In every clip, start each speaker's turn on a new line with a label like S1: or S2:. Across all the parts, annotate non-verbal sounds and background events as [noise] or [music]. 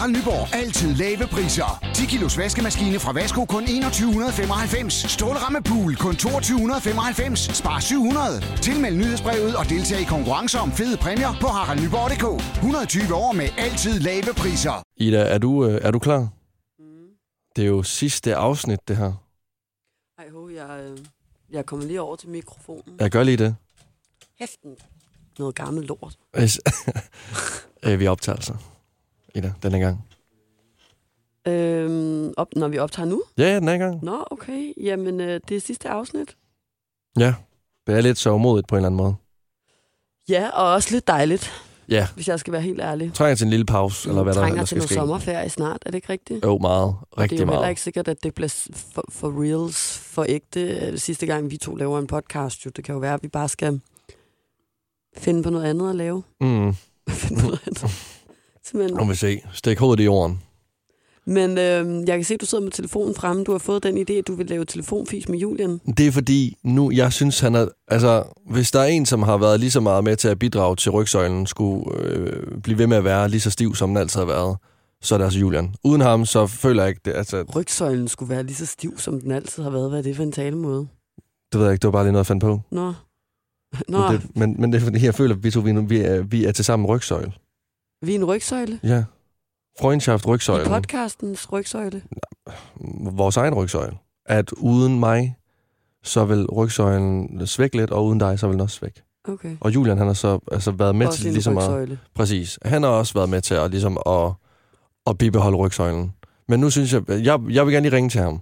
S1: Harald Nyborg. Altid lave priser. 10 kilos vaskemaskine fra Vasko kun 2195. Stålramme pool kun 2295. Spar 700. Tilmeld nyhedsbrevet og deltag i konkurrencer om fede præmier på haraldnyborg.dk. 120 år med altid lave priser.
S2: Ida, er du, øh, er du klar? Det er jo sidste afsnit, det her.
S3: Ej, ho, jeg, øh, jeg kommer lige over til mikrofonen.
S2: Jeg gør lige det.
S3: Hæften. Noget gammelt lort. [laughs]
S2: Øh, vi optager altså. Ida, den er i gang.
S3: Øhm, op, når vi optager nu?
S2: Ja, ja, den gang.
S3: Nå, okay. Jamen, øh, det er sidste afsnit.
S2: Ja, det er lidt så modigt på en eller anden måde.
S3: Ja, og også lidt dejligt,
S2: Ja,
S3: hvis jeg skal være helt ærlig.
S2: trænger til en lille pause, eller hvad der
S3: trænger til noget sommerferie snart, er det ikke rigtigt?
S2: Jo, meget.
S3: Og det er
S2: Rigtig
S3: jo heller
S2: meget.
S3: ikke sikkert, at det bliver for, for reals, for ægte. øh, Sidste gang vi to laver en podcast, jo, det kan jo være, at vi bare skal finde på noget andet at lave.
S2: Mm. [laughs]
S3: finde på noget andet.
S2: Nu
S3: Simpelthen.
S2: vil vi se. Stik hovedet i jorden.
S3: Men øh, jeg kan se, at du sidder med telefonen fremme. Du har fået den idé, at du vil lave telefonfis med Julian.
S2: Det er fordi, nu, jeg synes, han er... Altså, hvis der er en, som har været lige så meget med til at bidrage til rygsøjlen, skulle øh, blive ved med at være lige så stiv, som den altid har været, så er det altså Julian. Uden ham, så føler jeg ikke... Det, altså,
S3: Rygsøjlen skulle være lige så stiv, som den altid har været. Hvad er det for en talemåde?
S2: det ved jeg ikke, det var bare lige noget, jeg fandt på.
S3: Nå. Nå,
S2: Men det, men, men det er fordi, jeg føler, at vi to vi, nu- vi er, vi er til sammen rygsøjle.
S3: Vi er en rygsøjle.
S2: Ja. Freundschaft
S3: I
S2: rygsøjle.
S3: podcastens rygsøjle.
S2: Vores egen rygsøjle. At uden mig, så vil rygsøjlen svække lidt, og uden dig, så vil den også svække.
S3: Okay.
S2: Og Julian, han har så altså, været med
S3: Også
S2: til ligesom at... Præcis. Han har også været med til at, ligesom at, at bibeholde rygsøjlen. Men nu synes jeg, jeg, jeg vil gerne lige ringe til ham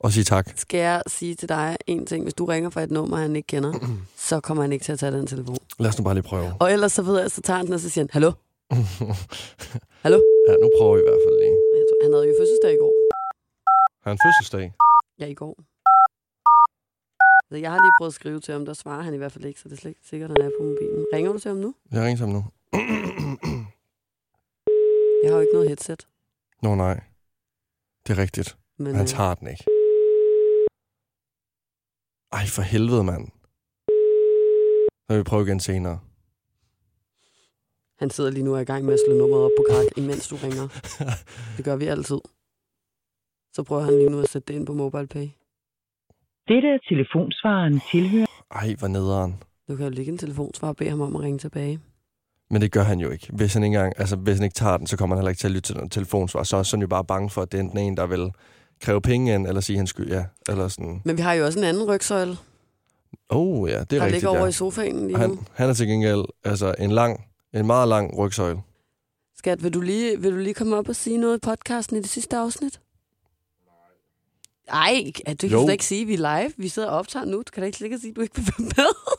S2: og sige tak.
S3: Skal jeg sige til dig en ting? Hvis du ringer fra et nummer, han ikke kender, [clears throat] så kommer han ikke til at tage den telefon.
S2: Lad os nu bare lige prøve.
S3: Og ellers så ved jeg, så tager han den, og så siger han, hallo? [laughs] Hallo?
S2: ja, nu prøver vi i hvert fald lige.
S3: Jeg tror, han havde jo fødselsdag i går.
S2: Har han fødselsdag?
S3: Ja, i går. Så jeg har lige prøvet at skrive til ham, der svarer han i hvert fald ikke, så det er slet ikke sikkert, at han er på mobilen. Ringer du til ham nu?
S2: Jeg ringer til ham nu. [clears throat]
S3: Jeg har jo ikke noget headset.
S2: Nå nej. Det er rigtigt.
S3: Men,
S2: Han
S3: øh,
S2: tager den ikke. Ej, for helvede, mand. Så vil vi prøve igen senere.
S3: Han sidder lige nu og er i gang med at slå nummeret op på krak, imens du ringer. Det gør vi altid. Så prøver han lige nu at sætte det ind på MobilePay.
S4: Dette er telefonsvaren tilhører.
S2: Ej, hvor nederen.
S3: Du kan jo lægge en telefonsvar og bede ham om at ringe tilbage.
S2: Men det gør han jo ikke. Hvis han ikke, engang, altså, hvis han ikke tager den, så kommer han heller ikke til at lytte til noget telefonsvar. Så er han jo bare bange for, at det er enten en, der vil kræve penge ind, eller sige, han skyld, ja. Eller sådan.
S3: Men vi har jo også en anden rygsøjle,
S2: Oh, ja, det er
S3: der
S2: rigtigt,
S3: ligger over
S2: ja.
S3: i sofaen lige nu.
S2: Han, han er til gengæld altså, en lang, en meget lang rygsøjle.
S3: Skat, vil du, lige, vil du lige komme op og sige noget i podcasten i det sidste afsnit? Ej, at du kan
S2: Jo.
S3: slet ikke sige, at vi er live. Vi sidder og optager nu. Du kan da ikke slet ikke sige, at du ikke vil være med.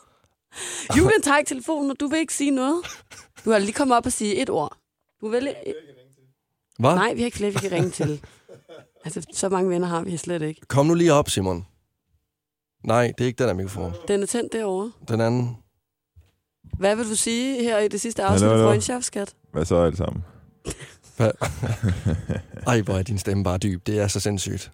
S3: Julian tager ikke telefonen, og du vil ikke sige noget. Du har lige kommet op og sige et ord. Du vil...
S2: Hvad?
S3: Nej, vi har ikke flere, vi kan ringe til. Altså, så mange venner har vi slet ikke.
S2: Kom nu lige op, Simon. Nej, det er ikke den der mikrofon.
S3: Den er tændt derovre.
S2: Den anden.
S3: Hvad vil du sige her i det sidste afsnit af
S5: hallo.
S3: Freundschaft, skat?
S5: Hvad så alt sammen? [laughs]
S2: Ej, hvor er din stemme bare dyb. Det er så sindssygt.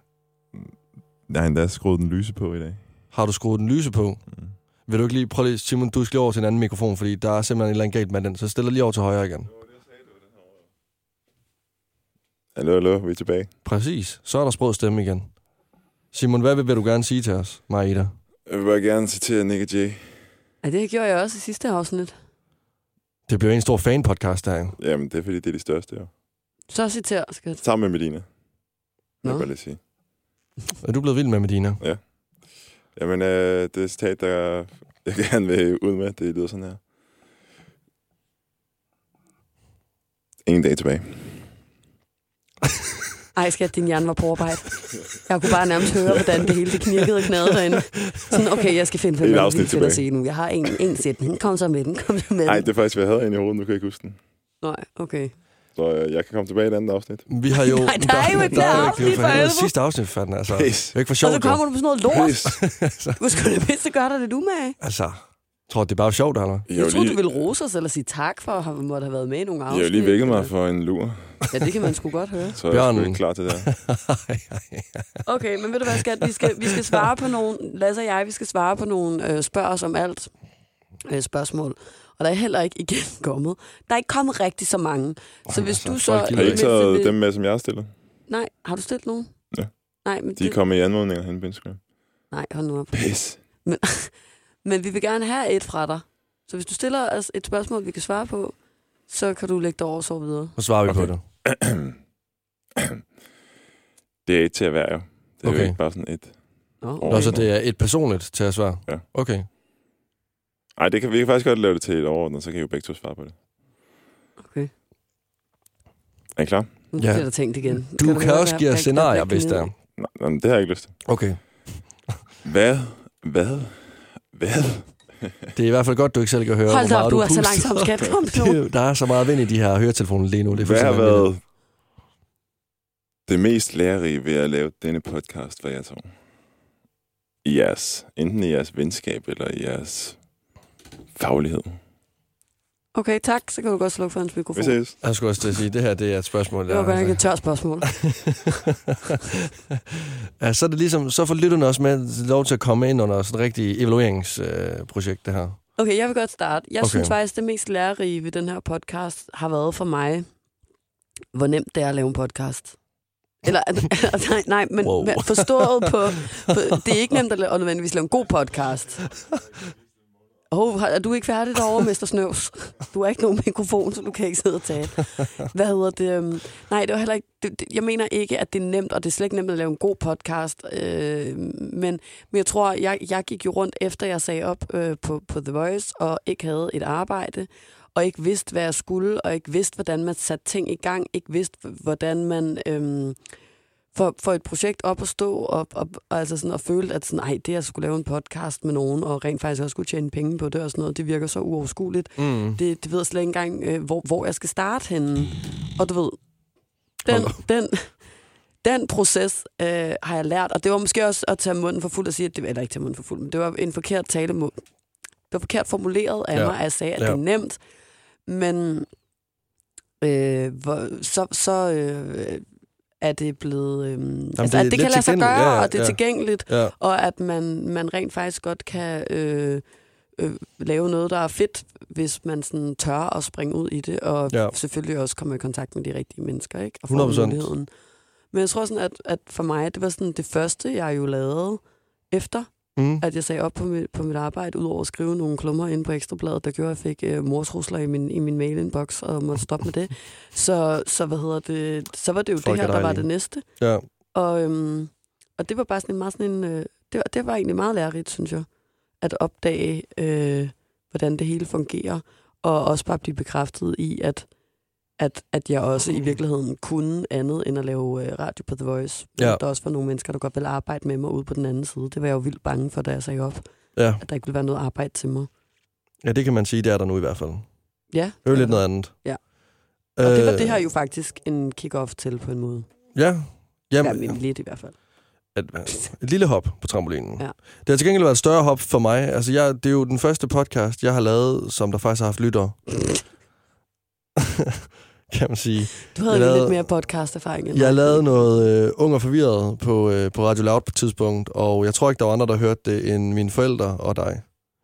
S5: Jeg har endda skruet den lyse på i dag.
S2: Har du skruet den lyse på?
S5: Mm.
S2: Vil du ikke lige prøve lige, Simon, du skal lige over til en anden mikrofon, fordi der er simpelthen et eller andet galt med den. Så stiller lige over til højre igen.
S5: Hallo, hallo, vi er tilbage.
S2: Præcis. Så er der sprød stemme igen. Simon, hvad vil, vil du gerne sige til os, Marita?
S5: Jeg vil bare gerne citere Nick og Jay.
S3: Ja, det gjorde jeg også i sidste afsnit.
S2: Det bliver en stor fan-podcast der, jo.
S5: Jamen, det er fordi, det er de største, jo.
S3: Så citer, skat.
S5: Sammen med Medina. Nå. Jeg bare lige sige.
S2: Er du blevet vild med Medina?
S5: Jamen, øh, det citat, der jeg gerne vil ud med, det lyder sådan her. Ingen dag tilbage. [laughs]
S3: Ej, skat, din hjerne var på arbejde. Jeg kunne bare nærmest høre, hvordan det hele det knirkede og knadede derinde. Sådan, okay, jeg skal finde
S5: Et
S3: noget til at sige nu. Jeg har en, en sætning. Kom så med den, kom så med
S5: Nej,
S3: den.
S5: det er faktisk, hvad jeg havde inde i hovedet. Nu kan jeg ikke huske den.
S3: Nej, okay.
S5: Så øh, jeg kan komme tilbage i et andet afsnit.
S2: Vi har jo...
S3: Nej, der er jo mere
S2: jo
S3: afsnit,
S2: det er
S3: for
S2: helvede sidste afsnit for den, altså. Det
S5: Pis.
S2: er ikke for
S3: Og
S2: sjovt,
S3: så
S2: jo.
S3: kommer du på sådan noget lort.
S5: Pis.
S3: Du skulle da bedst gøre dig det du med.
S2: Altså, tror du, det er bare sjovt, eller?
S5: Jeg,
S3: Jeg troede,
S5: lige,
S3: du ville rose os eller sige tak for at have måtte have været med i nogle
S5: jeg
S3: afsnit.
S5: har lige vækket mig for en lur,
S3: Ja, det kan man sgu godt høre. [laughs]
S5: så jeg er
S2: Bjørn.
S5: sgu ikke klar til det. [laughs]
S3: Okay, men ved du hvad, skat? Vi skal, vi skal svare på nogle... Lasse og jeg, vi skal svare på nogle øh, spørg os om alt øh, spørgsmål. og der er heller ikke igen [laughs] kommet. Der er ikke kommet rigtig så mange. Så hvis
S2: altså,
S3: du så...
S5: Har I ikke taget
S3: det-
S5: dem med, som jeg har stillet?
S3: Nej, har du stillet nogen?
S5: Ja.
S3: Nej, men
S5: De er
S3: det...
S5: kommet i anmodninger hen på Instagram.
S3: Nej, hold nu op.
S5: Pis.
S3: Men vi vil gerne have et fra dig. Så hvis du stiller os et spørgsmål, vi kan svare på, så kan du lægge dig over og sove videre.
S2: Så svarer vi
S5: Okay.
S2: på det. [clears throat]
S5: det er et til at være, jo. Det er
S2: Okay.
S5: jo ikke bare sådan et.
S3: Nå,
S2: så det er et personligt til at svare?
S5: Ja.
S2: Okay.
S5: Nej, det kan, vi kan faktisk godt lave det til et overordnet, så kan I jo begge to svare på det.
S3: okay.
S5: Er I klar?
S3: Nu
S2: Ja.
S3: bliver der tænkt igen.
S2: Du kan
S3: høre,
S2: også give scenarier, hvis det er.
S5: Nej, nej, men det har jeg ikke lyst til.
S2: Okay.
S5: Hvad? Hvad? Hvad?
S2: Det er i hvert fald godt, du ikke selv kan høre,
S3: Hold
S2: hvor
S3: da
S2: meget
S3: op, du er så
S2: puster.
S3: langsom, skat. [laughs] Kom nu.
S2: er Der er så meget vind i de her høretelefoner lige nu. Det er
S5: Hvad har været det mest lærerige ved at lave denne podcast for jer to? I jeres, enten i jeres venskab eller i jeres faglighed.
S3: Okay, tak. Så kan du godt slukke for hans
S5: Vi
S3: mikrofon.
S5: ses.
S2: Jeg skulle også til at sige, at det her det er et spørgsmål.
S3: Det var godt nok et tørt spørgsmål. [laughs]
S2: ja, så er det ligesom, så får lytterne også med lov til at komme ind under sådan et rigtigt evalueringsprojekt, det her.
S3: Okay, jeg vil godt starte. Jeg
S2: Okay.
S3: synes faktisk, det mest lærerige ved den her podcast har været for mig, hvor nemt det er at lave en podcast. Eller, [laughs] nej, nej, men
S2: Wow.
S3: forstået på, på... Det er ikke nemt at, lave, at nødvendigvis lave en god podcast. [laughs] Oh, er du ikke færdig derovre, Mester Snøvs? Du har ikke nogen mikrofon, så du kan ikke sidde og tale. Hvad hedder det? Øhm, nej, det var heller ikke... Det, det, jeg mener ikke, at det er nemt, og det er slet ikke nemt at lave en god podcast. Øh, men, men jeg tror, jeg, jeg gik jo rundt efter, jeg sagde op øh, på, på The Voice, og ikke havde et arbejde, og ikke vidste, hvad jeg skulle, og ikke vidste, hvordan man satte ting i gang, ikke vidste, hvordan man... Øh, for, for et projekt op at stå og, og, og, altså sådan, og føle, at sådan, ej, det at skulle lave en podcast med nogen, og rent faktisk også skulle tjene penge på det og sådan noget, det virker så uoverskueligt.
S2: Mm.
S3: Det, det ved jeg slet ikke engang, øh, hvor, hvor jeg skal starte henne. Og du ved, den, den, den proces øh, har jeg lært, og det var måske også at tage munden for fuld og sige, at det, eller ikke tage munden for fuld, men det var en forkert tale det var forkert formuleret af
S2: ja.
S3: mig, at jeg sagde, at
S2: Ja.
S3: det er nemt, men øh, hvor, så, så øh, er det blevet... Øh, altså,
S2: det
S3: at det kan lade sig gøre,
S2: Ja, ja,
S3: og det er
S2: ja.
S3: tilgængeligt,
S2: Ja.
S3: og at man, man rent faktisk godt kan øh, øh, lave noget, der er fedt, hvis man sådan tør at springe ud i det, og
S2: Ja.
S3: selvfølgelig også komme i kontakt med de rigtige mennesker, ikke? Og få
S2: 100%.
S3: muligheden. Men jeg tror sådan, at, at for mig, det var sådan det første, jeg jo lavede efter,
S2: Mm.
S3: at jeg sagde op på mit, på mit arbejde, udover at skrive nogle klummer ind på Ekstrabladet, der gjorde, at jeg fik øh, mortrusler i min, i min mail-inbox, og måtte stoppe med det. [laughs] Så, så hvad hedder det, så var det jo
S2: Folk
S3: det
S2: er
S3: her, der var det næste.
S2: Ja.
S3: Og, øhm, og det var bare sådan en meget sådan en, øh, det, var, det var egentlig meget lærerigt, synes jeg, at opdage, øh, hvordan det hele fungerer, og også bare blive bekræftet i, at, at, at jeg også i virkeligheden kunne andet end at lave øh, radio på The Voice.
S2: Ja.
S3: Der også var nogle mennesker, der godt ville arbejde med mig ude på den anden side. Det var jeg jo vildt bange for, da jeg sagde op,
S2: Ja.
S3: at der ikke ville være noget arbejde til mig.
S2: ja, det kan man sige, det er der nu i hvert fald.
S3: Ja.
S2: Det er jo lidt noget andet.
S3: Ja. Og det var
S2: Øh,
S3: det her jo faktisk en kick-off til på en måde.
S2: Ja.
S3: Ja,
S2: Jamen,
S3: men lidt i hvert fald.
S2: et, et lille hop på trampolinen.
S3: Ja.
S2: Det har til gengæld været et større hop for mig. Altså, jeg, det er jo den første podcast, jeg har lavet, som der faktisk har haft lyttere. [laughs] kan man sige.
S3: Du havde
S2: Jeg lavede-
S3: lidt mere podcast-erfaring end
S2: Jeg lavede noget øh, ung og forvirret på, øh, på Radio Loud på et tidspunkt, og jeg tror ikke, der var andre, der hørte det, end mine forældre og dig,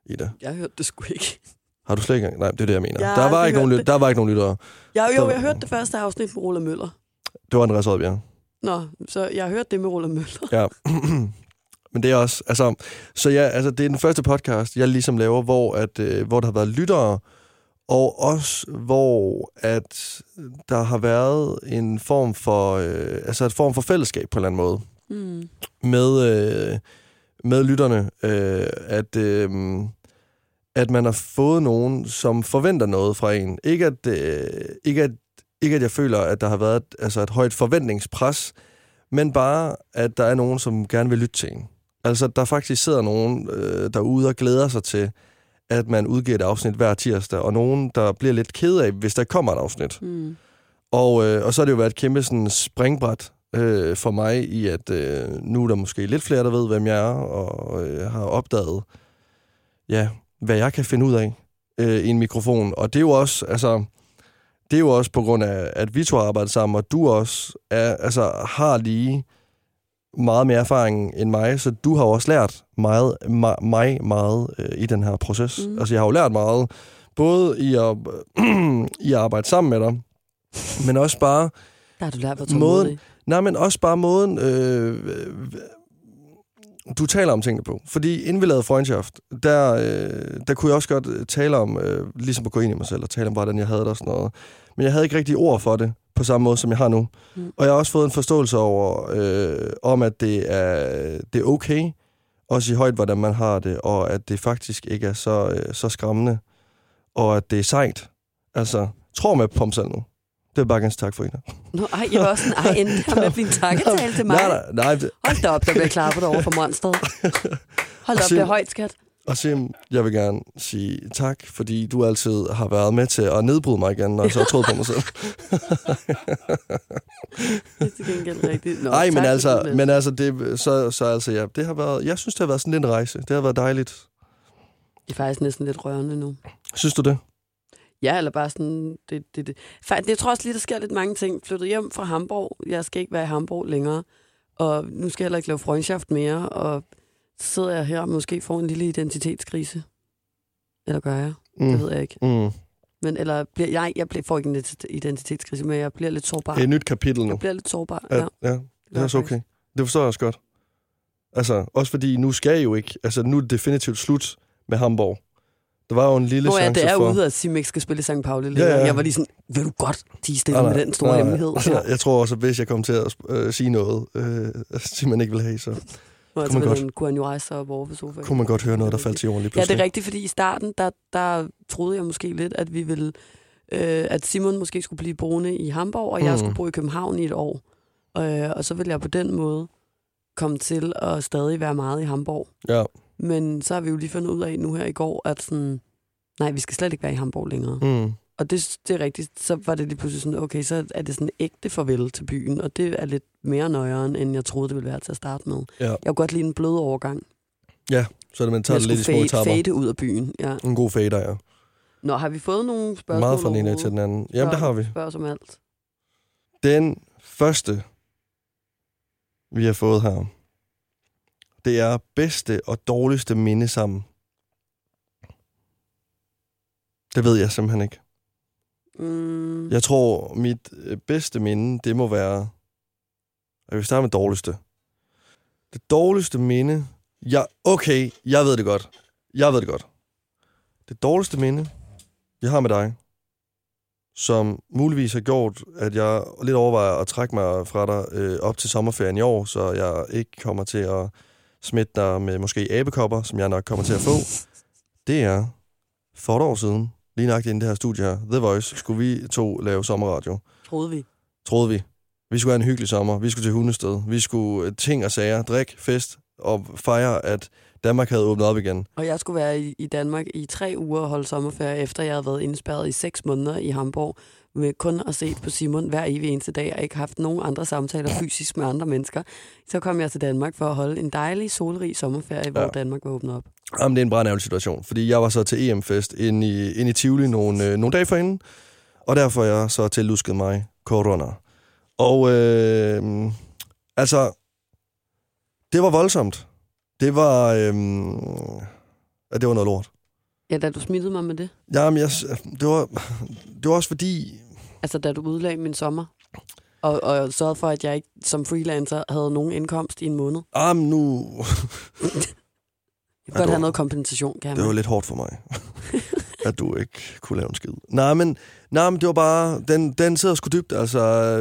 S2: Ida.
S3: Jeg hørte det sgu ikke.
S2: Har du slet ikke? Nej, det er det, jeg mener.
S3: Jeg
S2: der, var ikke nogen, lyt- der var ikke nogen lyttere.
S3: Jeg, jo,
S2: Der-
S3: jeg hørte det første afsnit med Roland Møller.
S2: Det var Andreas Oddbjerg.
S3: Nå, så jeg har hørt det med Roland Møller.
S2: Ja. [clears throat] Men det er også, altså, så ja, altså, det er den første podcast, jeg ligesom laver, hvor, at, øh, hvor der har været lyttere, og også hvor at der har været en form for, øh, altså et form for fællesskab på en eller anden måde
S3: Mm.
S2: med, øh, med lytterne, øh, at, øh, at man har fået nogen, som forventer noget fra en. Ikke at, øh, ikke at, ikke at jeg føler, at der har været et, altså et højt forventningspres, men bare, at der er nogen, som gerne vil lytte til en. Altså, der faktisk sidder nogen øh, derude og glæder sig til, at man udgiver et afsnit hver tirsdag, og nogen, der bliver lidt ked af, hvis der kommer et afsnit.
S3: Mm.
S2: Og, øh, og så har det jo været et kæmpe sådan, springbræt øh, for mig i, at øh, nu er der måske lidt flere, der ved, hvem jeg er, og øh, har opdaget, ja, hvad jeg kan finde ud af øh, i en mikrofon. Og det er jo også, altså, det er jo også på grund af, at vi to har arbejdet sammen, og du også er, altså, har lige meget mere erfaring end mig, så du har jo også lært meget, mig meget øh, i den her proces. Mm. Altså, jeg har jo lært meget, Både i at, [clears throat] i at arbejde sammen med dig, men også bare,
S3: Der har du lært, hvor
S2: Måden- nej, men også bare måden, øh, du taler om tingene på. Fordi inden vi lavede Freundschaft, der, øh, der kunne jeg også godt tale om, øh, ligesom at gå ind i mig selv og tale om, hvordan jeg havde det og sådan noget. Men jeg havde ikke rigtig ord for det på samme måde, som jeg har nu.
S3: Mm.
S2: Og jeg har også fået en forståelse over, øh, om at det er, det er okay, også i højt, hvordan man har det, og at det faktisk ikke er så, øh, så skræmmende, og at det er sejt. Altså, tror med på mig selv nu. Det vil bare gerne sige tak for, Ina.
S3: Nå, ej, jeg var også sådan, ej, endte der med at blive en takketale til mig.
S2: Nej, nej, nej.
S3: Hold da op, der bliver klappet over for monsteret. [laughs] Hold op, det er højt, skat.
S2: Og Sim, jeg vil gerne sige tak, fordi du altid har været med til at nedbryde mig igen, når jeg så har troet på mig selv. [laughs]
S3: Det er til gengæld rigtigt. Nå,
S2: Nej, men
S3: tak,
S2: altså, men altså, det, så, så altså, ja, det har været, jeg synes, det har været sådan en rejse. Det har været dejligt.
S3: Det er faktisk næsten lidt rørende nu.
S2: Synes du det?
S3: Ja, eller bare sådan... Det, det, det. Faktisk, jeg tror også lige, der sker lidt mange ting. Flyttet hjem fra Hamburg. Jeg skal ikke være i Hamburg længere. Og nu skal jeg heller ikke lave freundschaft mere. Og sidder jeg her og måske får en lille identitetskrise. Eller gør jeg? Mm. Det ved jeg ikke.
S2: Mm.
S3: Men eller bliver, jeg, jeg bliver, får ikke en ident- identitetskrise, men jeg bliver lidt sårbar.
S2: Det er et nyt kapitel nu.
S3: Jeg bliver lidt sårbar,
S2: Ja,
S3: ja.
S2: ja det er også okay. Det forstår jeg også godt. Altså, også fordi nu skal jeg jo ikke... Altså, nu er det definitivt slut med Hamburg. Der var jo en lille
S3: Nå ja,
S2: chance
S3: det er
S2: for...
S3: ude, at Sim ikke skal spille i St. Pauli
S2: Ja, ja.
S3: Jeg var lige sådan, vil du godt tige stille
S2: Nej,
S3: med den store
S2: nej, nej.
S3: hemmelighed? Ja.
S2: Jeg tror også, at hvis jeg kom til at øh, sige noget, øh, [laughs] man ikke vil have, så
S3: Kunne han jo rejse sig op over på sofaen.
S2: kunne man godt høre noget, der faldt til jorden lige
S3: Ja,
S2: pludselig.
S3: det er rigtigt, fordi i starten, der, der troede jeg måske lidt, at vi ville, øh, at Simon måske skulle blive boende i Hamburg, og jeg
S2: Mm.
S3: skulle bo i København i et år. Øh, og så ville jeg på den måde komme til at stadig være meget i Hamburg.
S2: Ja.
S3: Men så har vi jo lige fundet ud af nu her i går, at sådan, nej, vi skal slet ikke være i Hamburg længere.
S2: Mm.
S3: Og det, det er rigtigt, så var det lige pludselig sådan, okay, så er det sådan ægte farvel til byen, og det er lidt mere nøjeren, end jeg troede, det ville være til at starte med.
S2: Ja.
S3: Jeg kunne godt lide en blød overgang.
S2: Så er det, man tager det lidt i små etapper.
S3: fade ud af byen, ja.
S2: En god fader, ja.
S3: Nå, har vi fået nogle spørgsmål?
S2: Meget fra den ene til den anden. Jamen, det har vi.
S3: Spørg os om alt.
S2: Den første, vi har fået her, det er bedste og dårligste minde sammen. Det ved jeg simpelthen ikke.
S3: Mm,
S2: Jeg tror, mit øh, bedste minde, det må være... Jeg vil starte med dårligste. Det dårligste minde... Ja, okay, jeg ved det godt. Jeg ved det godt. Det dårligste minde, jeg har med dig, som muligvis har gjort, at jeg lidt overvejer at trække mig fra dig øh, op til sommerferien i år, så jeg ikke kommer til at smitte dig med måske abekopper, som jeg nok kommer til at få, det er for et år siden, lige nøjagtigt inden det her studie her, The Voice, skulle vi to lave sommerradio.
S3: troede vi.
S2: Troede vi. Vi skulle have en hyggelig sommer. Vi skulle til Hundested. Vi skulle øh, ting og sager, drik, fest og fejre, at Danmark havde åbnet op igen.
S3: Og jeg skulle være i, i Danmark i tre uger og holde sommerferie, efter jeg havde været indspærret i seks måneder i Hamburg, med kun at se på Simon hver evig eneste dag, og ikke haft nogen andre samtaler fysisk med andre mennesker. Så kom jeg til Danmark for at holde en dejlig, solrig sommerferie, hvor
S2: Ja.
S3: Danmark var åbnet op.
S2: Jamen, det er en brandærgerlig situation, fordi jeg var så til EM-fest inde i, inde i Tivoli nogle, øh, nogle dage forinden, og derfor er jeg så tillusket mig corona. Og øh, altså, det var voldsomt. Det var, øh, det var noget lort.
S3: Ja, da du smittede mig med det.
S2: Jamen, jeg, det, var, det var også fordi,
S3: Altså, da du udlagde min sommer. Og, og sørgede for, at jeg ikke som freelancer havde nogen indkomst i en måned.
S2: ah, men nu, [laughs]
S3: Jeg kunne
S2: Ja,
S3: godt
S2: var-
S3: have noget kompensation, kan jeg
S2: Det var
S3: mærke.
S2: lidt hårdt for mig, [laughs] at du ikke kunne lave en skid. Nej, men, nej, men det var bare... Den, den sidder sgu dybt. Altså,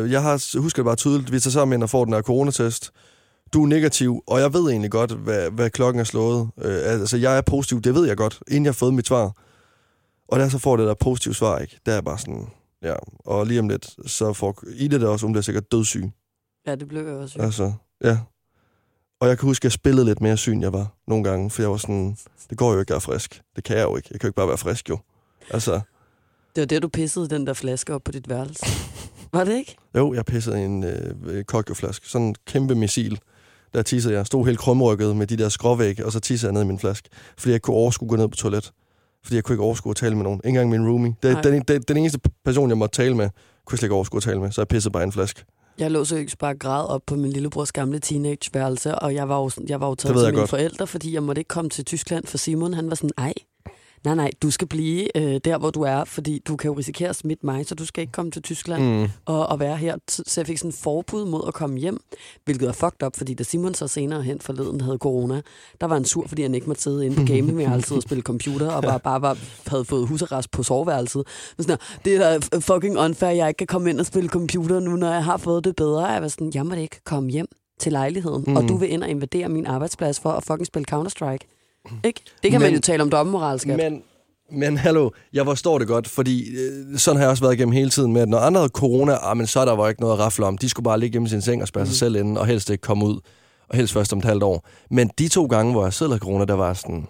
S2: jeg har, husker det bare tydeligt. Vi tager sammen ind og får den her coronatest. Du er negativ, og jeg ved egentlig godt, hvad, hvad klokken er slået. Øh, altså, jeg er positiv, det ved jeg godt, inden jeg har fået mit svar. Og da så får det der positive svar, ikke? Der er bare sådan... Ja, og lige om lidt, så får Ida det også, hun bliver sikkert dødssyg.
S3: Ja, det blev jeg også. jo.
S2: Altså, ja. Og jeg kan huske, at jeg spillede lidt mere syg, end jeg var nogle gange, for jeg var sådan, det går jo ikke at være frisk. Det kan jeg jo ikke. Jeg kan jo ikke bare være frisk, jo. Altså,
S3: Det var det, du pissede den der flaske op på dit værelse. [laughs] Var det ikke?
S2: jo, jeg pissede i en øh, kokjoflaske. Sådan en kæmpe missil. Der tissede jeg. Stod helt krumrykket med de der skråvægge, og så tissede jeg ned i min flaske. Fordi jeg ikke kunne overskue at gå ned på toilet. Fordi jeg kunne ikke overskue at tale med nogen. Ikke engang min roomie. Det, den, den, den, eneste person, jeg måtte tale med, kunne jeg slet ikke overskue at tale med. Så jeg pissede bare i en flaske.
S3: Jeg lå seriøst bare græd op på min lillebrors gamle teenageværelse, og jeg var jo, sådan- jeg var jo taget til mine
S2: godt.
S3: forældre, fordi jeg måtte ikke komme til Tyskland, for Simon han var sådan, ej, nej, nej, du skal blive øh, der, hvor du er, fordi du kan jo risikere at smitte mig, så du skal ikke komme til Tyskland
S2: Mm.
S3: og, og være her. Så jeg fik sådan en forbud mod at komme hjem, hvilket er fucked up, fordi da Simon så senere hen forleden havde corona, der var han sur, fordi han ikke måtte sidde inde på gamingværelset og spille computer, og bare, bare var, havde fået husarrest på soveværelset. Men sådan, det er da fucking unfair, jeg ikke kan komme ind og spille computer nu, når jeg har fået det bedre. Jeg var sådan, jeg må da ikke komme hjem til lejligheden, mm. og du vil ind og invadere min arbejdsplads for at fucking spille Counter-Strike. Ikke? Det kan men, man jo tale om dobbeltmoral, skat.
S2: Men, men hallo, jeg forstår det godt, fordi øh, sådan har jeg også været igennem hele tiden med, at når andre havde corona, ah, men så er der var ikke noget at rafle om. De skulle bare ligge hjemme i sin seng og spærre mm. sig selv inde, og helst ikke komme ud, og helst først om et halvt år. Men de to gange, hvor jeg selv havde corona, der var sådan,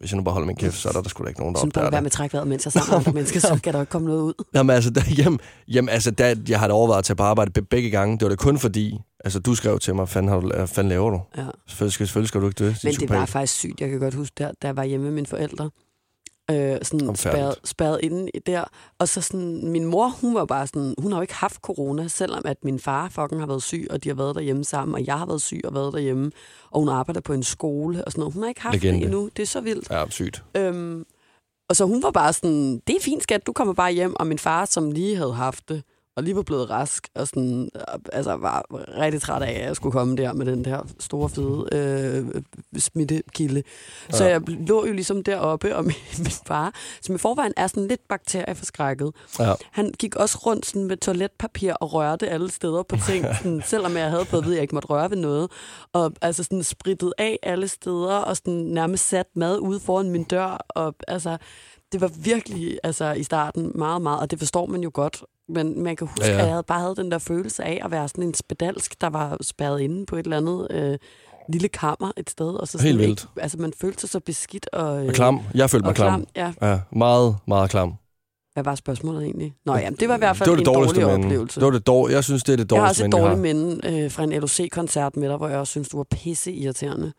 S2: hvis jeg nu bare holder min kæft, så er der, der da ikke nogen, der
S3: Sådan
S2: opdager
S3: være
S2: det.
S3: med trækvejret, mens jeg sammen med mennesker, så [laughs] kan der ikke komme noget ud.
S2: Jamen altså, der, jamen, jamen, altså der, jeg har da overvejet at tage på arbejde be- begge gange. Det var det kun fordi, altså du skrev til mig, fanden, har du, hvad fanden laver du?
S3: Ja.
S2: Selvfølgelig selvfølgelig skal du ikke dø.
S3: Men det var faktisk sygt. Jeg kan godt huske, der, jeg var hjemme med mine forældre, øh, sådan spærret, spærret inde der. Og så sådan, min mor, hun var bare sådan, hun har jo ikke haft corona, selvom at min far fucking har været syg, og de har været derhjemme sammen, og jeg har været syg og været derhjemme, og hun arbejder på en skole og sådan noget. Hun har ikke haft
S2: Legende.
S3: det endnu. Det er så vildt.
S2: Ja, sygt.
S3: Øhm, og så hun var bare sådan, det er fint skat, du kommer bare hjem. Og min far, som lige havde haft det, og lige var blevet rask, og sådan, altså var rigtig træt af, at jeg skulle komme der med den der store, fede øh, smittekilde. Så
S2: Ja.
S3: jeg lå jo ligesom deroppe, og [laughs] min, min far, som i forvejen er sådan lidt bakterieforskrækket,
S2: Ja.
S3: han gik også rundt sådan med toiletpapir og rørte alle steder på ting, [laughs] sådan, selvom jeg havde fået at vide, at jeg ikke måtte røre ved noget. Og altså sådan spritet af alle steder, og sådan nærmest sat mad ude foran min dør. Og altså, det var virkelig altså, i starten meget, meget, og det forstår man jo godt. Men man kan huske,
S2: Ja,
S3: ja, at jeg bare havde den der følelse af at være sådan en spedalsk, der var spærret inde på et eller andet øh, lille kammer et sted. Og så sådan
S2: Helt vildt.
S3: Ikke, altså, man følte sig så beskidt og, øh,
S2: Og klam. Jeg følte mig
S3: og
S2: klam.
S3: Ja,
S2: Ja, meget, meget klam.
S3: hvad var spørgsmålet egentlig? Nå ja, det var i hvert fald
S2: det var det
S3: en
S2: dårligste
S3: dårlig
S2: minde.
S3: oplevelse.
S2: Det var det dårlige. Jeg synes, det er det
S3: Jeg har også
S2: dårligste
S3: et dårligt minde øh, fra en LOC-koncert med dig, hvor jeg også synes, du var pisse irriterende.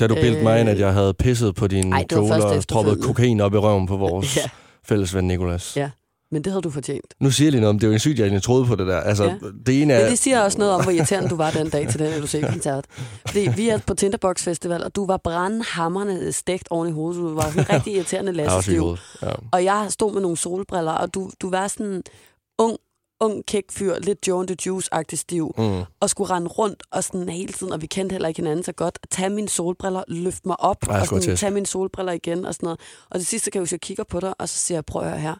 S2: Da du bildte mig ind, at
S3: Øh,
S2: jeg havde pisset på din
S3: Ej,
S2: kjole og proppet kokain op i røven på vores [laughs]
S3: Ja,
S2: fælles ven Nikolas.
S3: Ja. Men det havde du fortjent.
S2: Nu siger jeg lige noget om, det er jo en sygt, jeg egentlig troede på det der. Altså,
S3: Ja.
S2: det ene er...
S3: Men det siger også noget om, hvor irriterende du var den dag til den LOC-koncert. Fordi vi er på Tinderbox Festival, og du var brandhammerende stegt oven i hovedet. Du var en rigtig irriterende lassestiv.
S2: Ja.
S3: Og jeg stod med nogle solbriller, og du, du var sådan ung, ung kæk fyr, lidt Joe and the Juice-agtig stiv,
S2: Mm.
S3: og skulle rende rundt og sådan hele tiden, og vi kendte heller ikke hinanden så godt, tage mine solbriller, løfte mig op,
S2: Ej,
S3: og sådan, tage mine solbriller igen og sådan noget. Og det sidste kan jeg huske, jeg kigger på dig, og så siger jeg, prøv at høre her,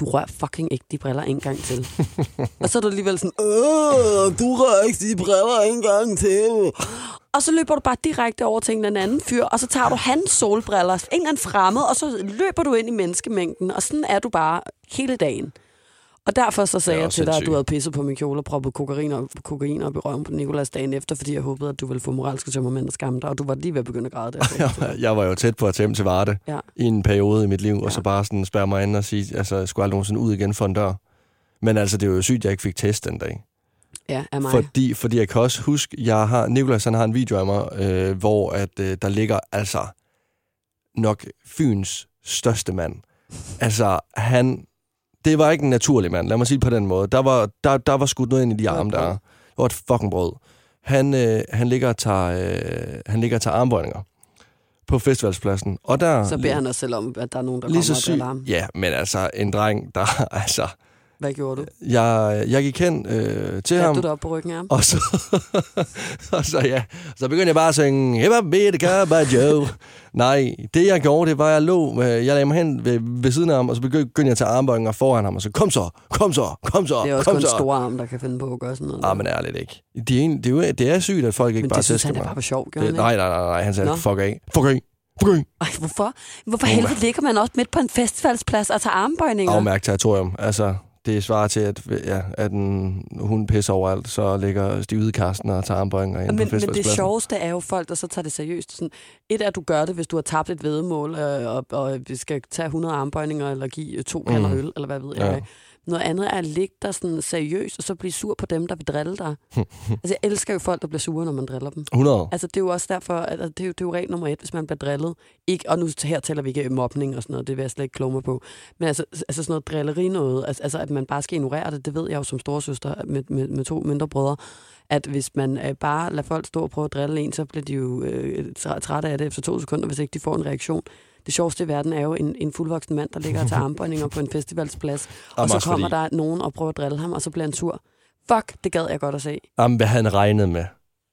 S3: du rører fucking ikke de briller en gang til. [laughs] og så er du alligevel sådan, Åh, du rører ikke de briller en gang til. Og så løber du bare direkte over til en eller anden fyr, og så tager du hans solbriller, en eller anden fremmed, og så løber du ind i menneskemængden, og sådan er du bare hele dagen. Og derfor så sagde jeg til dig, at
S2: sindssygt.
S3: du havde pisset på min kjole og proppet kokain op, kokain op i røven på Nikolas dagen efter, fordi jeg håbede, at du ville få moralske tømmermænd og skamme dig, og du var lige ved at begynde at græde der. [laughs]
S2: Jeg var jo tæt på at hjem til Varde
S3: Ja.
S2: i en periode i mit liv, og så
S3: Ja.
S2: bare sådan spærre mig ind og sige, altså, jeg skulle aldrig nogensinde ud igen for en dør. Men altså, det var jo sygt, at jeg ikke fik test den dag.
S3: Ja, af mig.
S2: Fordi, fordi jeg kan også huske, jeg har, Nikolas han har en video af mig, øh, hvor at, øh, der ligger altså nok Fyns største mand. Altså, han... Det var ikke en naturlig mand, lad mig sige det på den måde. Der var, der, der var skudt noget ind i de arme der. Det var et fucking brød. Han, øh, han ligger og tager, øh, han ligger og tager armbøjninger på festivalspladsen. Og der...
S3: Så beder han os selv om, at der er nogen, der
S2: lige
S3: kommer
S2: så
S3: og
S2: syg.
S3: driller ham.
S2: Ja, men altså, en dreng, der... [laughs] Altså,
S3: Hvad gjorde du?
S2: jeg, jeg gik hen øh, til ham.
S3: Klædte du dig op på ryggen af ham?
S2: Og så, [laughs] og så, ja, så begyndte jeg bare at synge, hop beat Joe. Nej, det jeg gjorde, det var, at jeg lå, øh, jeg lagde mig hen ved, ved siden af ham, og så begyndte jeg at tage armbøjninger foran ham, og så, kom så, kom så, kom så,
S3: Det er også
S2: kom
S3: kun
S2: så.
S3: store arm, der kan finde på at gøre sådan noget.
S2: Ah, men ærligt ikke. Det er, en, det, er jo, det er sygt, at folk ikke
S3: men
S2: bare
S3: det synes
S2: tæsker
S3: han er
S2: mig.
S3: bare for sjov, gør
S2: Det,
S3: ikke?
S2: nej, nej, nej, nej, han sagde,
S3: Nå.
S2: fuck af, fuck af, fuck af.
S3: Ej, hvorfor? Hvorfor helvede ligger man også midt på en festivalsplads og tager armbøjninger?
S2: Afmærkt territorium. Altså, det svarer til, at, ja, at en hund pisser overalt, så ligger Stiv Karsten og tager armbøjninger ind
S3: men,
S2: på
S3: men det sjoveste er jo folk, der så tager det seriøst. Sådan, et er, at du gør det, hvis du har tabt et vedemål, øh, og, og vi skal tage 100 armbøjninger, eller give to kander
S2: Mm.
S3: øl, eller hvad ved
S2: Ja.
S3: jeg. Noget andet er at ligge der sådan seriøst, og så blive sur på dem, der vil drille dig. [laughs] altså, jeg elsker jo folk, der bliver sure, når man driller dem.
S2: 100.
S3: Altså, det er jo også derfor, at at det er jo, det er jo regel nummer et, hvis man bliver drillet. Ikke, og nu her taler vi ikke mobning og sådan noget, det vil jeg slet ikke kloge mig på. Men altså, altså sådan noget drilleri noget, altså, altså at man bare skal ignorere det, det ved jeg jo som storesøster med, med, med to mindre brødre, at hvis man øh, bare lader folk stå og prøve at drille en, så bliver de jo øh, træ- trætte af det efter to sekunder, hvis ikke de får en reaktion. Det sjoveste i verden er jo en, en fuldvoksen mand, der ligger og tager [laughs] armbøjninger på en festivalsplads, og så kommer
S2: fordi-
S3: der nogen og prøver at drille ham, og så bliver han sur. Fuck, det gad jeg godt at se.
S2: Jamen, hvad han regnet med?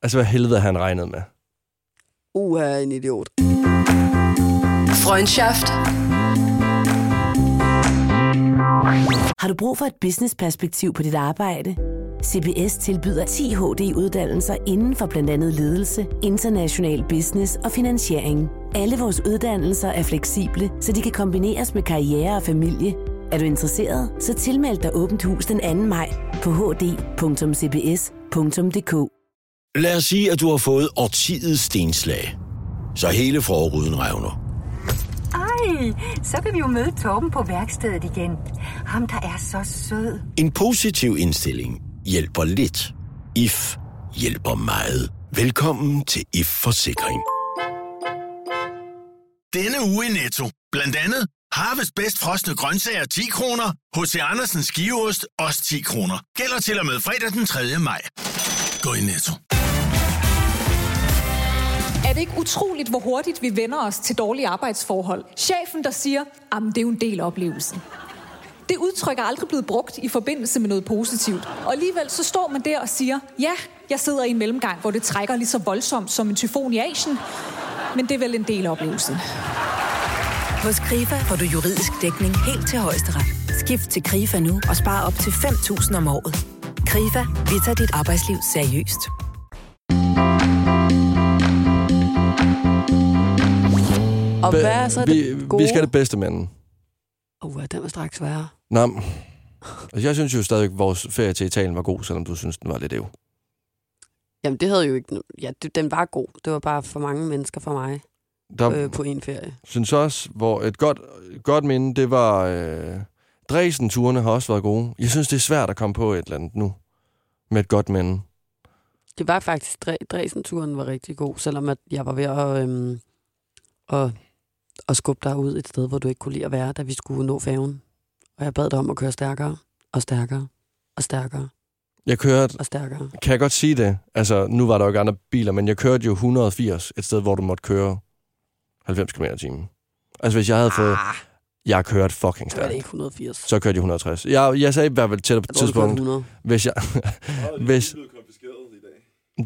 S2: Altså, hvad helvede han regnet med?
S3: Uh, en idiot.
S6: Freundschaft.
S7: Har du brug for et businessperspektiv på dit arbejde? CBS tilbyder 10 HD-uddannelser inden for blandt andet ledelse, international business og finansiering. Alle vores uddannelser er fleksible, så de kan kombineres med karriere og familie. Er du interesseret, så tilmeld dig Åbent Hus den 2. maj på hd.cbs.dk.
S8: Lad os sige, at du har fået årtidets stenslag. Så hele forruden revner.
S9: Ej, så kan vi jo møde Torben på værkstedet igen. Ham, der er så sød.
S8: En positiv indstilling hjælper lidt. IF hjælper meget. Velkommen til IF Forsikring.
S10: Denne uge i Netto. Blandt andet Harvest bedst frosne grøntsager 10 kroner. H.C. Andersens skiveost også 10 kroner. Gælder til og med fredag den 3. maj. Gå i Netto.
S11: Er det ikke utroligt, hvor hurtigt vi vender os til dårlige arbejdsforhold? Chefen, der siger, at det er jo en del af oplevelsen. Det udtryk er aldrig blevet brugt i forbindelse med noget positivt. Og alligevel så står man der og siger, ja, jeg sidder i en mellemgang, hvor det trækker lige så voldsomt som en tyfon i Asien. Men det er vel en del af oplevelsen.
S12: Hos KRIFA får du juridisk dækning helt til højesteret. Skift til KRIFA nu og spar op til 5.000 om året. KRIFA, vi tager dit arbejdsliv seriøst.
S3: Og hvad er så
S2: vi,
S3: det gode?
S2: Vi skal det bedste med den.
S3: Uh, den var straks værre.
S2: Nå, altså, jeg synes jo stadigvæk, at vores ferie til Italien var god, selvom du synes, den var lidt ev.
S3: Jamen, det havde jo ikke... Ja, den var god. Det var bare for mange mennesker for mig
S2: Der
S3: øh, på en ferie.
S2: synes også, hvor et godt, et godt minde, det var... Øh, Dresden-turene har også været gode. Jeg synes, det er svært at komme på et eller andet nu. Med et godt minde.
S3: Det var faktisk... Dre- Dresden-turen var rigtig god, selvom at jeg var ved at, øhm, at, at skubbe dig ud et sted, hvor du ikke kunne lide at være, da vi skulle nå færgen. Og jeg bad dig om at køre stærkere og stærkere og stærkere
S2: Jeg kørte...
S3: og stærkere.
S2: Kan jeg godt sige det? Altså, nu var der jo ikke andre biler, men jeg kørte jo 180 et sted, hvor du måtte køre 90 km i timen. Altså, hvis jeg havde fået... Jeg har kørt fucking stærkt.
S3: det ikke 180.
S2: Så kørte jeg 160. Jeg, jeg sagde i hvert fald til på et
S3: Jeg kørte
S2: tidspunkt,
S3: 100.
S2: hvis jeg... hvis,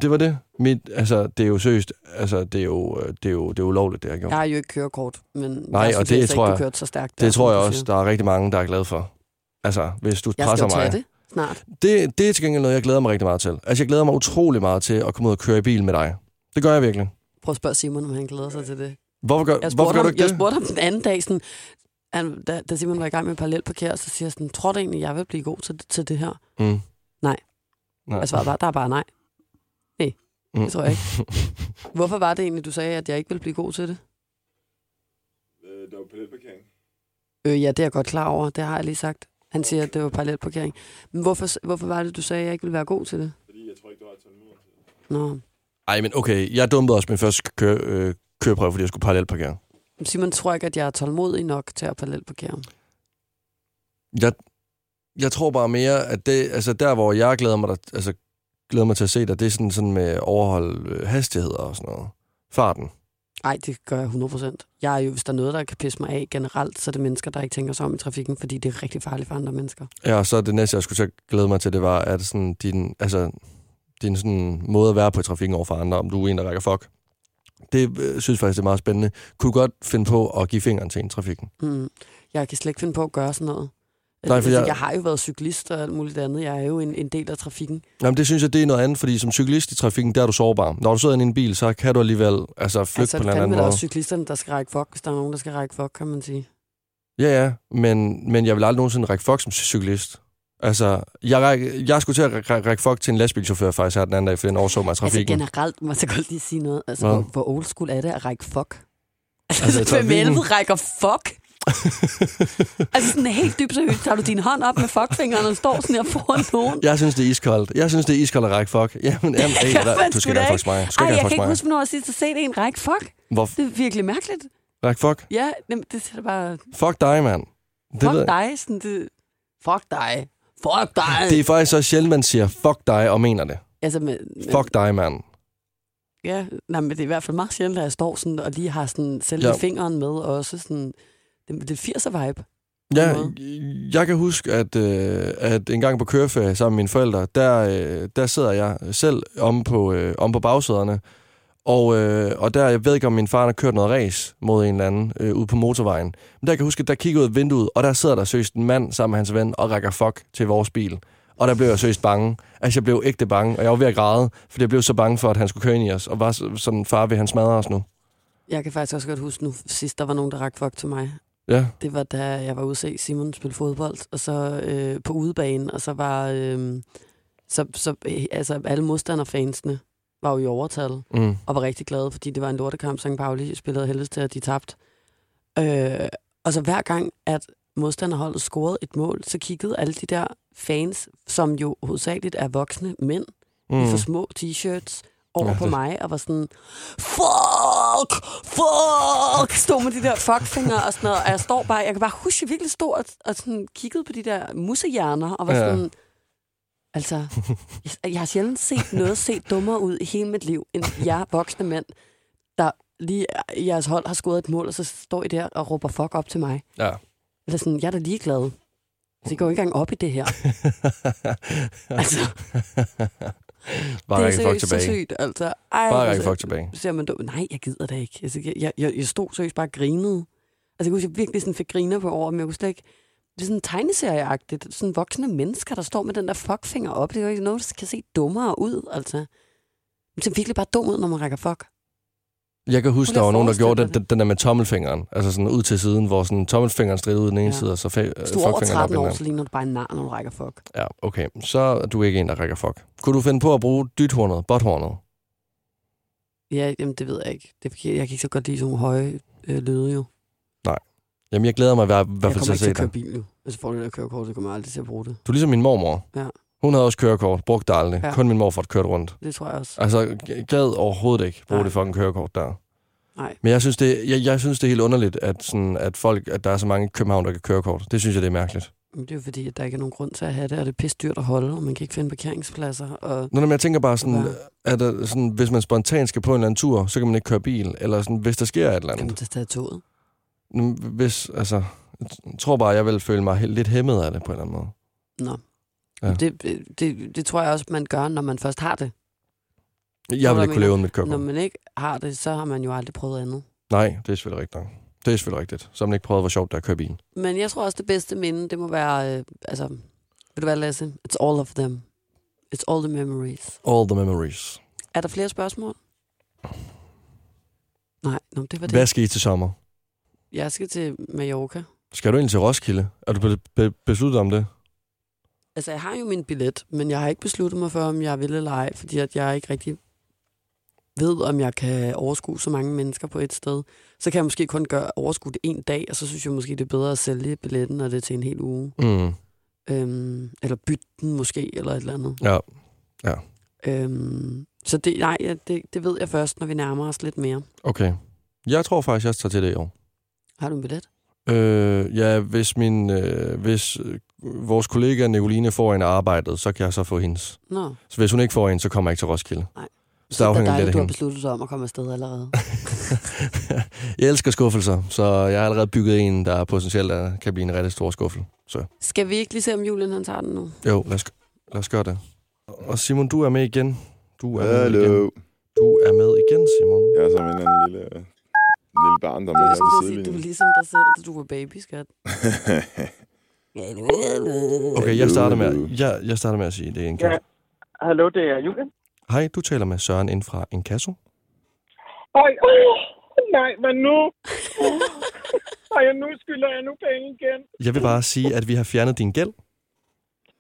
S2: det var det. Mit, altså, det er jo seriøst. Altså, det er jo, øh, det er jo, det er ulovligt, det jeg gjort.
S3: Jeg har jo ikke kørekort, men
S2: Nej,
S3: jeg
S2: og
S3: synes
S2: det
S3: altså
S2: tror
S3: ikke,
S2: jeg-
S3: du kørte så stærkt. der,
S2: Det tror
S3: som
S2: jeg
S3: du
S2: også,
S3: siger.
S2: der er rigtig mange, der er glade for. Altså, hvis du
S3: Jeg
S2: presser
S3: skal jo tage
S2: mig.
S3: det snart.
S2: Det, det er til gengæld noget, jeg glæder mig rigtig meget til. Altså, jeg glæder mig utrolig meget til at komme ud og køre i bil med dig. Det gør jeg virkelig.
S3: Prøv at spørge Simon, om han glæder sig til det.
S2: Hvorfor gør,
S3: Jeg
S2: hvorfor gør du
S3: ham,
S2: ikke
S3: jeg
S2: det?
S3: spurgte ham den anden dag, sådan, han, da, da Simon var i gang med parallelparkere, så siger jeg sådan, tror du egentlig, jeg vil blive god til, til det her?
S2: Mm.
S3: Nej.
S2: Nej.
S3: Jeg svarede bare, der er bare nej.
S2: Mm.
S3: det tror jeg ikke. [laughs] Hvorfor var det egentlig, du sagde, at jeg ikke ville blive god til det?
S5: Der var parallelparkering.
S3: Øh, ja, det er jeg godt klar over. Det har jeg lige sagt. Han siger, at det var parallelparkering. Men hvorfor, hvorfor var det, du sagde, at jeg ikke ville være god til det?
S5: Fordi jeg tror ikke, du har tålmodighed.
S3: Nå.
S2: Ej, men okay. Jeg dumpede også min første køre, øh, køreprøve, fordi jeg skulle parallelparkere.
S3: Simon tror ikke, at jeg er tålmodig nok til at parallelparkere.
S2: Jeg, jeg tror bare mere, at det, altså der, hvor jeg glæder mig, der, altså, glæder mig til at se dig, det er sådan, sådan med overhold øh, hastigheder og sådan noget. Farten.
S3: Nej, det gør jeg 100%. Jeg er jo, hvis der er noget, der kan pisse mig af generelt, så er det mennesker, der ikke tænker sig om i trafikken, fordi det er rigtig farligt for andre mennesker.
S2: Ja, og så det næste, jeg skulle at glæde mig til, det var, at sådan, din, altså, din sådan måde at være på i trafikken over for andre, om du er en, der rækker fuck. Det øh, synes faktisk, det er meget spændende. Kunne du godt finde på at give fingeren til en i trafikken?
S3: Mm. Jeg kan slet ikke finde på at gøre sådan noget.
S2: Nej, for
S3: altså,
S2: jeg-
S3: jeg... har jo været cyklist og alt muligt andet. Jeg er jo en, en del af trafikken.
S2: Jamen, det synes jeg, det er noget andet, fordi som cyklist i trafikken, der er du sårbar. Når du sidder i en bil, så kan du alligevel altså, flygte
S3: altså,
S2: på en eller anden måde.
S3: også cyklisterne, der skal række fuck, hvis der er nogen, der skal række fuck, kan man sige.
S2: Ja, ja, men, men jeg vil aldrig nogensinde række fuck som cyklist. Altså, jeg, ræk, jeg skulle til at række, række fuck til en lastbilchauffør faktisk her den anden dag, for den overså mig
S3: Altså
S2: trafikken.
S3: generelt, må jeg godt lige sige noget. Altså,
S2: Hvad?
S3: hvor, hvor old school er det at række fuck? [laughs]
S2: Altså,
S3: Altså, altså hvem rækker fuck? [laughs] altså sådan helt dybt seriøst, tager du din hånd op med fuckfingeren og står sådan her foran nogen?
S2: Jeg synes, det er iskoldt. Jeg synes, det er iskoldt at række fuck. Jamen, jamen
S3: Kan
S2: der, du skal gerne fuck mig. Du skal
S3: Ej, jeg kan ikke huske, hvornår jeg sidst har set en række fuck.
S2: Hvor,
S3: Det er virkelig mærkeligt.
S2: række fuck?
S3: Ja, jamen, det er bare...
S2: Fuck dig, mand. Det,
S3: Fuck
S2: ved-
S3: dig. Sådan, det, fuck dig. Fuck dig.
S2: det er faktisk så sjældent, man siger fuck dig og mener det.
S3: Altså, men, men,
S2: Fuck dig, mand.
S3: Ja, nej, men det er i hvert fald meget sjældent, at jeg står sådan, og lige har sådan selve
S2: ja.
S3: fingeren med, og også sådan, det, det 80'er-vibe.
S2: Ja,
S3: måde.
S2: jeg kan huske, at, øh, at en gang på køreferie sammen med mine forældre, der, øh, der sidder jeg selv om på, øh, om på bagsæderne. Og, øh, og der, jeg ved ikke, om min far har kørt noget race mod en eller anden øh, ude på motorvejen. Men der kan jeg huske, at der kiggede ud af vinduet, og der sidder der søst en mand sammen med hans ven og rækker fuck til vores bil. Og der blev jeg søst bange. Altså, jeg blev ægte bange, og jeg var ved at græde, fordi jeg blev så bange for, at han skulle køre ind i os, og var så- sådan, far vil han smadre os nu.
S3: Jeg kan faktisk også godt huske nu, sidst der var nogen, der rakte fuck til mig.
S2: Ja,
S3: Det var da jeg var ude at se Simon spille fodbold, og så øh, på udebane, og så var øh, så, så, øh, altså, alle modstanderfansene var jo i overtal,
S2: mm.
S3: og var rigtig glade, fordi det var en lortekamp, St. Pauli spillede heldigvis til, at de tabte. Øh, og så hver gang, at modstanderholdet scorede et mål, så kiggede alle de der fans, som jo hovedsageligt er voksne mænd, mm. i for små t-shirts, over
S2: Ja,
S3: på
S2: det-
S3: mig, og var sådan, fuck, fuck, stod med de der fuckfingre og sådan noget, og jeg står bare, jeg kan bare huske, jeg virkelig stod og, og sådan kiggede på de der musehjerner, og var
S2: Ja.
S3: sådan, altså, jeg, jeg har sjældent set noget se dummere ud i hele mit liv, end jer voksne mænd, der lige i jeres hold har scoret et mål, og så står I der og råber fuck op til mig.
S2: Ja.
S3: Eller sådan, jeg er da ligeglad. Så I går ikke engang op i det her. [laughs] altså,
S2: Bare
S3: det er seriøst så sygt, altså. Ej,
S2: Bare række
S3: altså,
S2: fuck tilbage.
S3: Ser man dum. Nej, jeg gider det ikke. Altså, jeg, jeg, jeg stod seriøst bare og grinede. Altså, jeg kunne huske, jeg virkelig sådan fik griner på over, men jeg kunne slet ikke... Det er sådan tegneserieagtigt. Sådan voksne mennesker, der står med den der fuckfinger op. Det er jo ikke noget, der kan se dummere ud, altså. Det ser virkelig bare dum ud, når man rækker fuck.
S2: Jeg kan huske, der var
S3: at
S2: nogen, der gjorde
S3: forestille
S2: den, den der med tommelfingeren. Altså sådan ud til siden, hvor sådan tommelfingeren stridede ud den ene
S3: Ja.
S2: side, og så fe-
S3: Hvis du er over
S2: fuckfingeren op i
S3: 13
S2: den
S3: år, så ligner du bare en nar, når du rækker fuck.
S2: Ja, okay. Så er du ikke en, der rækker fuck. Kunne du finde på at bruge dythornet, botthornet?
S3: Ja, jamen, det ved jeg ikke. Det er, fordi, jeg kan ikke så godt lide sådan nogle høje øh, lyde, jo.
S2: Jamen, jeg glæder mig i hvert, i hvert
S3: Jeg
S2: fald til
S3: kommer
S2: at
S3: ikke til
S2: se
S3: at køre
S2: det.
S3: bil, jo. Jeg får det der kørekort, så kommer jeg aldrig til at bruge det.
S2: Du er ligesom min mormor.
S3: Ja.
S2: Hun havde også kørekort, brugte det aldrig.
S3: Ja.
S2: Kun min morfar kørte rundt.
S3: Det tror jeg også.
S2: Altså, gad overhovedet ikke bruge
S3: Nej.
S2: det fucking kørekort der.
S3: Nej.
S2: Men jeg synes, det, jeg, jeg synes, det er helt underligt, at, sådan, at, folk, at der er så mange i København, der kan kørekort. Det synes jeg, det er mærkeligt.
S3: Det er jo fordi, at der ikke er nogen grund til at have det, og det er pisse dyrt at holde, og man kan ikke finde parkeringspladser. Og
S2: Nå, men jeg tænker bare sådan, at der, sådan, hvis man spontant skal på en eller anden tur, så kan man ikke køre bil. Eller sådan, hvis der sker et eller
S3: kan man
S2: andet.
S3: tage toget.
S2: Hvis, altså, jeg tror bare, jeg vil føle mig helt- lidt hæmmet af det på en eller anden måde.
S3: Nå.
S2: Ja.
S3: Det, det, det tror jeg også, man gør, når man først har det.
S2: Jeg vil ikke kunne leve uden mit kørekort.
S3: Når man ikke har det, så har man jo aldrig prøvet andet.
S2: Nej, det er selvfølgelig rigtigt. Det er selvfølgelig rigtigt. Så har man ikke prøvet, hvor sjovt det er at køre bil.
S3: Men jeg tror også, det bedste minde, det må være, øh, altså, vil du være Lasse? It's all of them. It's all the memories.
S2: All the memories.
S3: Er der flere spørgsmål? Nej, no, det var det.
S2: Hvad skal I til sommer?
S3: Jeg skal til Mallorca.
S2: Skal du egentlig til Roskilde? Er du be- be- besluttet om det?
S3: Altså, jeg har jo min billet, men jeg har ikke besluttet mig for, om jeg vil eller ej, fordi at jeg ikke rigtig ved, om jeg kan overskue så mange mennesker på et sted. Så kan jeg måske kun gøre overskue det en dag, og så synes jeg måske, det er bedre at sælge billetten, når det er til en hel uge.
S2: Mm.
S3: Øhm, eller bytte den måske, eller et eller andet.
S2: Ja. Ja.
S3: Øhm, så det, nej, det, det ved jeg først, når vi nærmer os lidt mere.
S2: Okay. Jeg tror faktisk, jeg tager til det i år.
S3: Har du en billet?
S2: Øh, ja, hvis, min, øh, hvis vores kollega Nicoline får en arbejdet, så kan jeg så få hendes.
S3: Nå,
S2: Så hvis hun ikke får en, så kommer jeg ikke til Roskilde.
S3: Nej.
S2: Så
S3: det er
S2: lidt
S3: dejligt,
S2: af
S3: du har besluttet dig om at komme afsted allerede. [laughs]
S2: jeg elsker skuffelser, så jeg har allerede bygget en, der potentielt er, kan blive en rigtig stor skuffel. Så
S3: Skal vi ikke lige se, om Julian han tager den nu?
S2: jo, lad os, lad os gøre det. Og Simon, du er med igen. Du er med
S5: Hallo.
S2: igen. Du er med igen, Simon.
S5: Jeg er som en anden lille, lille barn, der er
S3: Du,
S5: med
S3: er
S5: her ved
S3: sige, du er
S5: sidelinjen.
S3: ligesom dig selv, du var baby, skat. [laughs]
S2: Okay, jeg starter med, at- jeg, jeg starter med at sige, det er en
S6: Ja. Hallo, det er Julian.
S2: Hej, du taler med Søren ind fra Inkasso.
S6: Oj, oh, nej, men nu? Ej, nu skylder jeg nu penge igen.
S2: Jeg vil bare sige, at vi har fjernet din gæld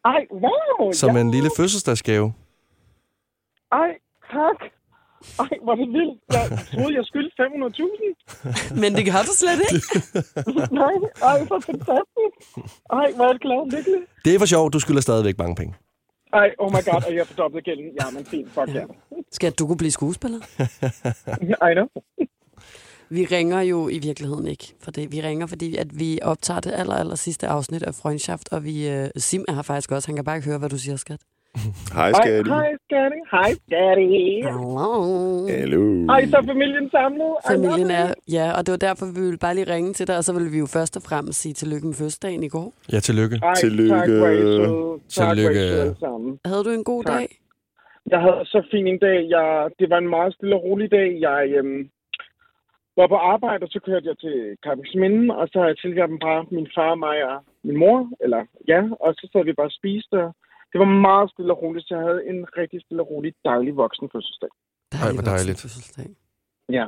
S6: Ej, wow.
S2: som
S6: ja.
S2: en lille fødselsdagsgave.
S6: Ej, tak. Ej, hvor er det vildt. Jeg troede, jeg skyldte 500.000. [laughs]
S3: Men det gør du slet ikke. [laughs]
S6: nej, ej, hvor fantastisk. Ej, hvor er det glad lykkelig.
S2: Det er for sjovt, du skylder stadigvæk mange penge.
S6: Ej, oh my god, og jeg har fordoblet gælden. Ja, men fint, fuck ja.
S3: Skal du kunne blive skuespiller? [laughs]
S6: I know.
S3: Vi ringer jo i virkeligheden ikke for det. Vi ringer, fordi at vi optager det aller, aller sidste afsnit af Freundschaft, og vi, uh, Sim er her faktisk også. Han kan bare ikke høre, hvad du siger, skat.
S5: Hej, Skadi.
S6: Hej, Skadi. Hej, Skadi.
S5: Hallo.
S6: Hej, så familien samlet.
S3: Familien er, ja, og det var derfor, vi ville bare lige ringe til dig, og så ville vi jo først og fremmest sige tillykke med fødselsdagen i går.
S2: Ja, tillykke.
S6: Ej,
S5: Tillykke.
S6: Tak. Tak,
S2: Tillykke.
S6: sammen.
S3: Havde du en god
S6: Tak.
S3: dag?
S6: Jeg havde så fin en dag. Jeg, det var en meget stille og rolig dag. Jeg øhm, var på arbejde, og så kørte jeg til Karpiksminde, og så har jeg tilgivet bare min far, mig og min mor. Eller ja, og så sad vi bare og spiste. Og det var meget stille og roligt, så jeg havde en rigtig stille og rolig, dejlig voksen fødselsdag.
S2: Ej, hvor dejligt.
S3: Fødselsdag.
S6: Ja.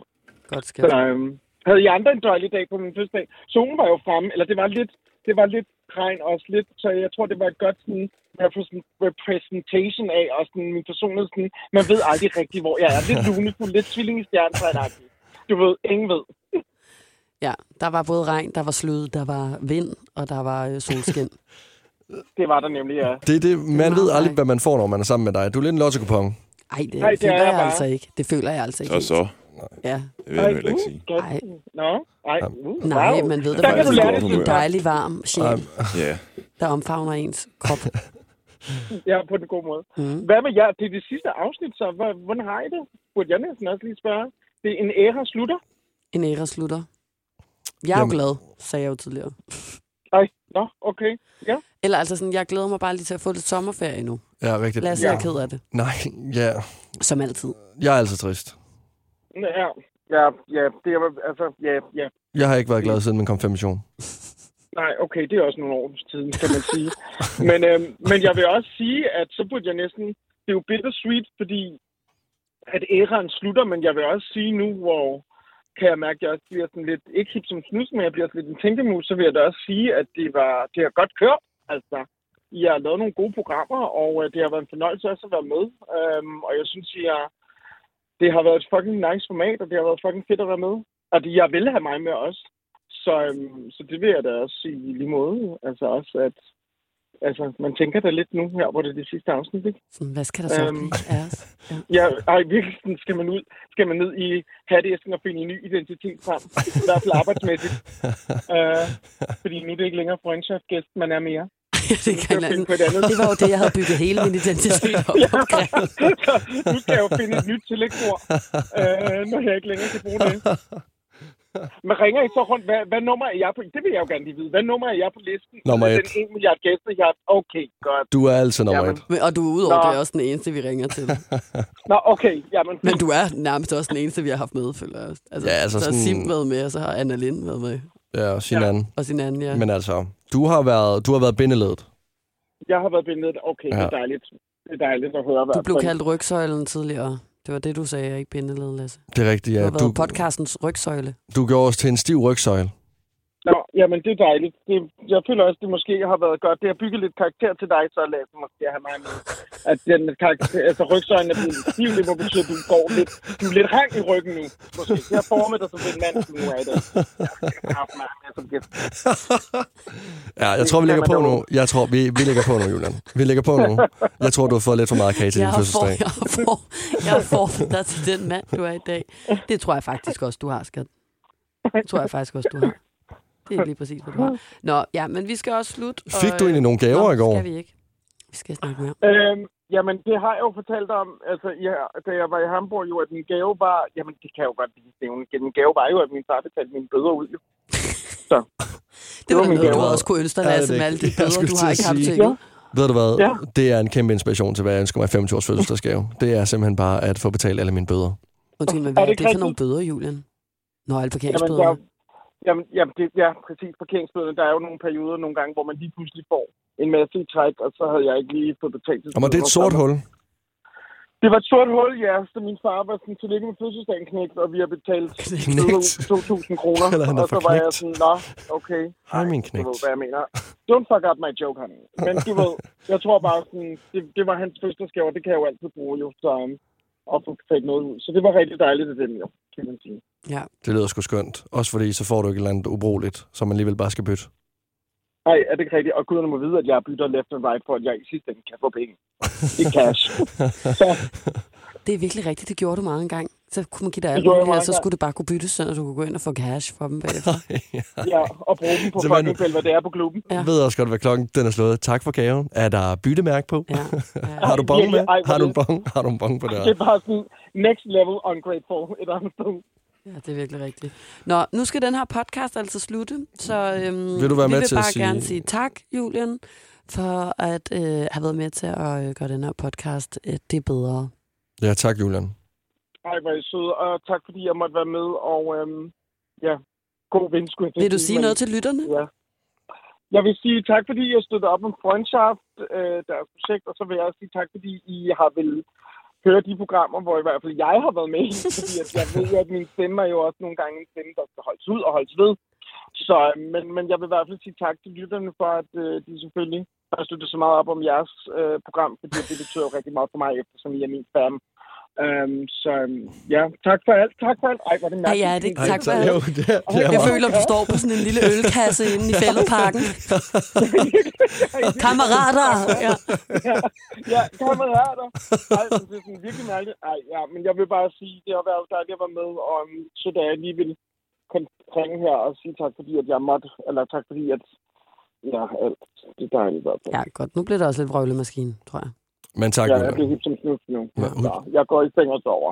S3: Godt
S6: Så,
S3: skat.
S6: øhm, havde I andre en dejlig dag på min fødselsdag? Solen var jo fremme, eller det var lidt, det var lidt regn også lidt, så jeg tror, det var et godt sådan, repres- representation af og sådan, min personlighed. Sådan, man ved aldrig rigtigt, hvor jeg er. Lidt lunefuld, lidt tvilling i stjernetegn Du ved, ingen ved.
S3: Ja, der var både regn, der var slud, der var vind, og der var øh, solskin. [laughs]
S6: Det var der nemlig, ja.
S2: Det er det, man ved aldrig, hvad man får, når man er sammen med dig. Du er lidt en lotto-kupon.
S3: Ej, det,
S6: Nej,
S3: Ej,
S6: det
S3: det
S6: er
S3: føler
S6: jeg
S3: jeg altså ikke. Det føler jeg altså ikke.
S5: Og så,
S3: Ja.
S5: det vil jeg nu heller ikke sige.
S3: Ej.
S6: Nå, ej. Uh,
S3: Nej,
S6: wow.
S3: man ved det
S6: kan det.
S3: En dejlig, varm sjæl,
S5: Ja.
S3: der omfavner ens krop.
S6: Ja, på den gode måde.
S3: Mm.
S6: Hvad med jer? Det er det sidste afsnit, så Hvor- hvordan har I det? Burde jeg næsten også lige spørge. Det er en æra slutter.
S3: En æra slutter. Jeg er jo
S2: Jamen.
S3: glad, sagde jeg jo tidligere.
S6: Ej, nå, okay. Ja.
S3: Eller altså sådan, jeg glæder mig bare lige til at få lidt sommerferie nu.
S2: Ja, rigtigt.
S3: Lasse er ked af det,
S2: Nej, ja.
S3: som altid.
S2: Jeg er altid trist.
S6: Ja, ja, ja, det er, altså, ja, ja.
S2: Jeg har ikke været glad siden min konfirmation.
S6: Nej, okay, det er også nogle år siden, kan man sige. men, øhm, men jeg vil også sige, at så burde jeg næsten... Det er jo bittersweet, fordi at æraen slutter, men jeg vil også sige nu, hvor kan jeg mærke, at jeg også bliver sådan lidt, ikke hip som snus, men jeg bliver sådan lidt en tænkemus, så vil jeg da også sige, at det, var, det har godt kørt. Altså, I har lavet nogle gode programmer, og øh, det har været en fornøjelse også at være med. Øhm, og jeg synes, I har, det har været et fucking nice format, og det har været fucking fedt at være med. Og det, jeg vil have mig med også. Så, øhm, så det vil jeg da også sige i lige måde. Altså også, at altså, man tænker da lidt nu her, hvor det er det sidste afsnit, ikke?
S3: Sådan, hvad skal der så
S6: Øhm,
S3: blive? [laughs] Ja.
S6: Ja, ej, virkelig sådan, skal man ud, skal man ned i hatteæsken og finde en ny identitet frem. I hvert fald arbejdsmæssigt. [laughs] øh, fordi nu er det ikke længere franchise-gæst, man er mere. [laughs]
S3: det, kan
S6: jeg på et andet.
S3: det var jo det, jeg havde bygget hele min identitet op
S6: Ja.
S3: omkring.
S6: Så nu skal jeg jo finde et nyt tillægsord, øh, når jeg ikke længere kan bruge det. Men ringer I så rundt? Hvad, hvad nummer er jeg på? Det vil jeg jo gerne lige vide. Hvad nummer er jeg på listen?
S2: Nummer
S6: er
S2: et.
S6: Den 1 milliard gæster, jeg har. Okay, godt.
S2: Du er altid nummer
S6: Jamen.
S2: et.
S3: Og du er udover
S6: Nå.
S3: det er også den eneste, vi ringer til. [laughs]
S6: Nå, okay. Jamen,
S3: Men du er nærmest også den eneste, vi har haft med, føler jeg. Altså,
S2: Ja, altså
S3: så har
S2: sådan-
S3: Sim været med, og så har Anna Lind været med.
S2: Ja, og sin
S6: Ja.
S2: anden.
S3: Og sin anden, ja.
S2: Men altså, du har været, du har været bindeledet.
S6: Jeg har været bindet. Okay, det er
S2: Ja.
S6: dejligt. Det er dejligt at høre.
S3: Du blev kaldt rygsøjlen tidligere. Det var det, du sagde, ikke bindeled, Lasse.
S2: Det er rigtigt,
S3: Du
S2: ja.
S3: har
S2: Du,
S3: podcastens rygsøjle.
S2: du gjorde os til en stiv rygsøjle.
S6: Jamen det er dejligt. Det, jeg føler også, det måske har været godt. Det har bygget lidt karakter til dig, så Lasse, måske at have mig med. At den karakter, altså rygsøjlen er blevet stiv, det må betyde, at du går lidt, du er lidt rang i ryggen nu. Måske. Jeg har formet dig som den mand, du nu er i dag. Jeg har haft mig med som gæst.
S2: Ja, jeg tror, vi lægger på nu. Jeg tror, vi, vi lægger på nu, Julian. Vi lægger på nu. Jeg tror, du har fået lidt for meget kage til
S3: Jeg
S2: din
S3: har, for,
S2: fødselsdag.
S3: jeg, har for, jeg formet dig til den mand, du er i dag. Det tror jeg faktisk også, du har, skat. Det tror jeg faktisk også, du har. Det er lige præcis, hvad du har. Nå, ja, men vi skal også slutte. og,
S2: Fik du egentlig nogle
S3: øh,
S2: gaver
S3: nå,
S2: i går?
S3: skal vi ikke. Vi skal snakke mere.
S6: Øhm, jamen, det har jeg jo fortalt om, altså, ja, da jeg var i Hamburg, jo, at min gave var, jamen, det kan jeg jo godt lige nævne. Min gave var jo, at min far betalte mine bøder ud, jo. Så. [laughs]
S3: Det var da
S6: min
S3: noget, du
S6: gave.
S3: også kunne ønske dig,
S2: Ja,
S3: Lasse,
S2: det er
S3: med alle de
S2: det,
S3: bøder,
S2: skulle
S3: du har haft
S2: sige.
S3: til.
S2: Ved du hvad?
S6: Ja.
S2: Det er en kæmpe inspiration til, hvad jeg ønsker mig 25 års fødselsdagsgave. Det er simpelthen bare at få betalt alle mine bøder.
S3: Undskyld, men
S6: Er
S3: hvad er
S6: det
S3: det for nogle bøder, Julian? Nå, alle
S6: Jamen,
S3: parkeringsbøder.
S6: der, jamen, jamen det, ja, præcis. Parkeringsbøderne, der er jo nogle perioder nogle gange, hvor man lige pludselig får en masse i træk, og så havde jeg ikke lige fået betalt. til
S2: Og det er et sort hul.
S6: Det var et sort hul, ja. Så min far var sådan, tillykke med fødselsdagen knægt, og vi har betalt [laughs]
S2: Knægt.
S6: 2.000 kroner. [laughs]
S2: Eller han er
S6: og så var jeg sådan, nå, okay.
S2: Hej, min
S6: Du
S2: knægt.
S6: ved, hvad jeg mener. Don't fuck up my joke, honey. Men du ved, jeg tror bare sådan, det, det var hans fødselsdagsgave, og det kan jeg jo altid bruge jo, så um, at få betalt noget ud. Så det var rigtig dejligt af dem jo, kan man sige.
S3: Ja.
S2: Det lyder sgu skønt. Også fordi, så får du ikke et eller andet ubrugeligt, som man alligevel bare skal bytte.
S6: Nej, er det ikke rigtigt? Og guderne må vide, at jeg bytter left and right, for at jeg i sidste ende kan få penge. I cash. [laughs]
S3: Det er virkelig rigtigt, det gjorde du meget engang. Så kunne man give dig
S6: Det
S3: og
S6: meget
S3: så skulle det bare kunne byttes, så du kunne gå ind og få cash for dem bagefter. [laughs]
S6: Ja, og bruge dem på
S2: Så man-
S6: fucking Belvedere på klubben.
S3: Ja.
S2: Jeg ved også godt, hvad klokken den er slået. Tak for gaven. Er der byttemærke på?
S3: Ja. [laughs]
S2: har du bong med?
S6: Ej,
S2: Har du en
S6: det-
S2: bong? Har du en bong på det
S6: Det er bare sådan next level ungrateful et andet sted.
S3: Ja, det er virkelig rigtigt. Nå, nu skal den her podcast altså slutte, så øhm,
S2: Vil du være
S3: vi
S2: med
S3: vil
S2: til at
S3: bare
S2: sige-
S3: gerne sige tak, Julian, for at øh, have været med til at øh, gøre den her podcast øh, det bedre.
S2: Ja, tak, Julian.
S6: Ej, hvor I søde, og tak fordi jeg måtte være med, og øhm, ja, god vind, skulle jeg
S3: Vil du sige
S6: men-
S3: noget til lytterne?
S6: Ja. Jeg vil sige tak, fordi jeg støttede op om Freundschaft, øh, deres projekt, og så vil jeg også sige tak, fordi I har vil høre de programmer, hvor i hvert fald jeg har været med i, [laughs] fordi at jeg ved at min stemme er jo også nogle gange en stemme, der skal holdes ud og holdes ved. Så, men, men jeg vil i hvert fald sige tak til lytterne for, at øh, de selvfølgelig har støttet så meget op om jeres øh, program, fordi det betyder jo rigtig meget for mig, eftersom I er min fan. Um, så øhm, ja, tak for alt. Tak for alt. Ej, er det
S3: Ja,
S6: mærkeligt.
S3: ja, det,
S2: Ej,
S3: tak for alt.
S2: Jo, det det er
S3: Jeg
S2: meget-
S3: føler, du står på sådan en lille ølkasse inde i fældeparken. Kammerater! Ja.
S6: ja, ja, kammerater. Ej, det er sådan virkelig mærkeligt. Ej, ja, men jeg vil bare sige, det har været dejligt at være med, og um, så da jeg lige vil ringe her og sige tak, fordi at jeg måtte, eller tak fordi at, ja, alt. Det er dejligt i hvert fald.
S3: ja, godt. Nu bliver der også lidt vrøvlemaskine, tror jeg.
S2: Men tak,
S6: ja, jeg bliver helt som snus nu.
S2: Ja.
S6: Ja, jeg går i seng og sover.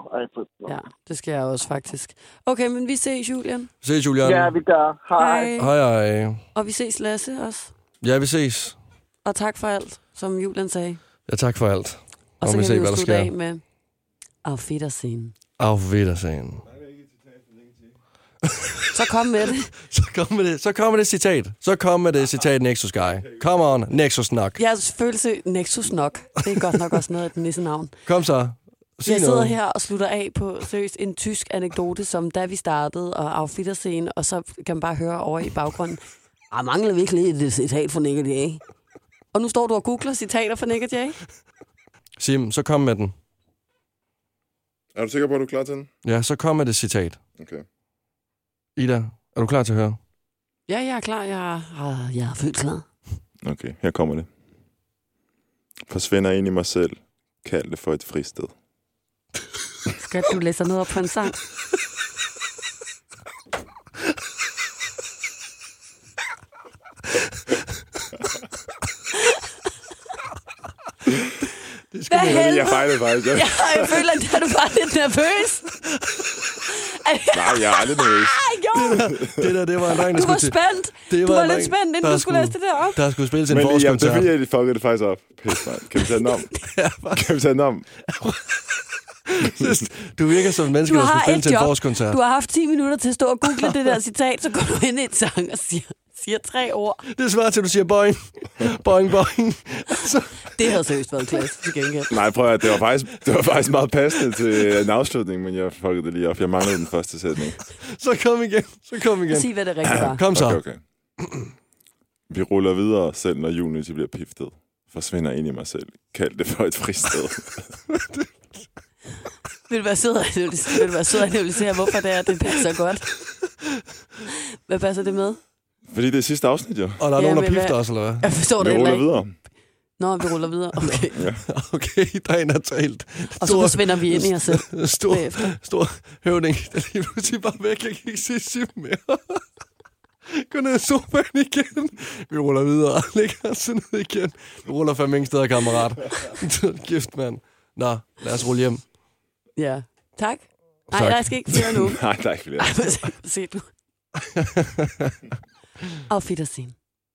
S3: Ja, det skal jeg også faktisk. Okay, men vi ses, Julian.
S2: Ses, Julian.
S6: ja, vi gør. Hej.
S3: Hej.
S2: Hej.
S3: Og vi ses, Lasse, også.
S2: Ja, vi ses.
S3: Og tak for alt, som Julian sagde.
S2: Ja, tak for alt.
S3: Og
S2: Og
S3: så
S2: vi
S3: kan
S2: se,
S3: vi jo
S2: hvad der
S3: slutte af med Auf Wiedersehen.
S2: Auf Wiedersehen. [laughs]
S3: Så kom med det.
S2: Så kommer det, så kommer det citat. Så kommer det citat Nexus Guy. Come on, Nexus nok.
S3: Jeg følelse Nexus nok. Det er godt nok også noget af et nissenavn.
S2: Kom så. Sig
S3: Jeg sidder
S2: noget.
S3: her og slutter af på seriøst en tysk anekdote, som da vi startede, og Auf Wiedersehen, og så kan man bare høre over i baggrunden, jeg mangler virkelig et citat fra Nick Jay. Og nu står du og googler citater fra Nick Jay.
S2: Sim, så kom med den.
S5: Er du sikker på, at du er klar til den?
S2: Ja, så kom med det citat.
S5: Okay.
S2: Ida, er du klar til at høre?
S3: Ja, jeg er klar. Jeg er, jeg er født klar.
S5: Okay, her kommer det. Forsvinder ind i mig selv. Kald det for et fristed.
S3: Skal du læse noget op på en sang?
S2: Det
S3: Hvad helvede?
S5: Jeg fejlede faktisk. Jeg...
S3: Ja, jeg føler, at du var lidt nervøs. [laughs]
S5: Nej, jeg er aldrig nervøs. [laughs]
S3: Jo.
S2: Det der, det var en dreng, der
S3: Du var
S2: skulle til-
S3: spændt.
S2: Det
S3: Du var
S2: en
S3: lidt
S2: dreng,
S3: spændt, inden
S2: der
S3: du skulle læse det der op.
S2: Der skulle spilles en
S5: Men ja, det er
S2: forårskoncert.
S5: fordi, jeg fuckede det faktisk op. Pisse, mand. Kan vi tage den om? [laughs] kan vi tage den om?
S2: Du virker som en menneske,
S3: Du
S2: der skulle
S3: har
S2: spille
S3: et
S2: til en
S3: job.
S2: forårskoncert.
S3: Du har haft 10 minutter til at stå og google det der citat, så går du ind i et sang og siger, siger tre ord.
S2: Det svarer til, at du siger boing. Boing, boing. Altså,
S3: Det havde seriøst været klasse til gengæld.
S5: Nej, prøv at det var faktisk, det var faktisk meget passende til en afslutning, men jeg fuckede det lige op. Jeg manglede den første sætning.
S2: så kom igen. Så kom igen.
S3: Sig, hvad det rigtigt var.
S2: Kom så.
S5: Okay, okay. Vi ruller videre, selv når Unity bliver piftet. Forsvinder ind i mig selv. Kald det for et fristed. [laughs]
S3: Vil du være sød og analysere, vil du være sød og analysere hvorfor det er, det passer godt? Hvad passer det med?
S5: Fordi det er sidste afsnit, jo.
S2: Og der er
S3: Ja,
S2: nogen, der
S3: men hvad-
S2: pifter også, eller hvad?
S3: Jeg forstår det
S5: Vi
S3: heller
S5: ruller
S3: ikke.
S5: videre.
S3: Nå, vi ruller videre. [laughs] Okay.
S2: Okay, der er der talt.
S3: Og så forsvinder vi ind i os selv. [laughs]
S2: Stor,
S3: bagefter.
S2: stor høvding, der lige pludselig bare væk. Jeg kan ikke se Sim mere. [laughs] Gå ned i sofaen igen. Vi ruller videre. Lægger os ned igen. Vi ruller fandme ingen steder, kammerat. Gift, mand. Nå, lad os rulle hjem.
S3: Ja. Tak. Nej, jeg skal ikke flere nu.
S5: Nej, der er ikke flere.
S3: Ej, se- se du. Auf Wiedersehen.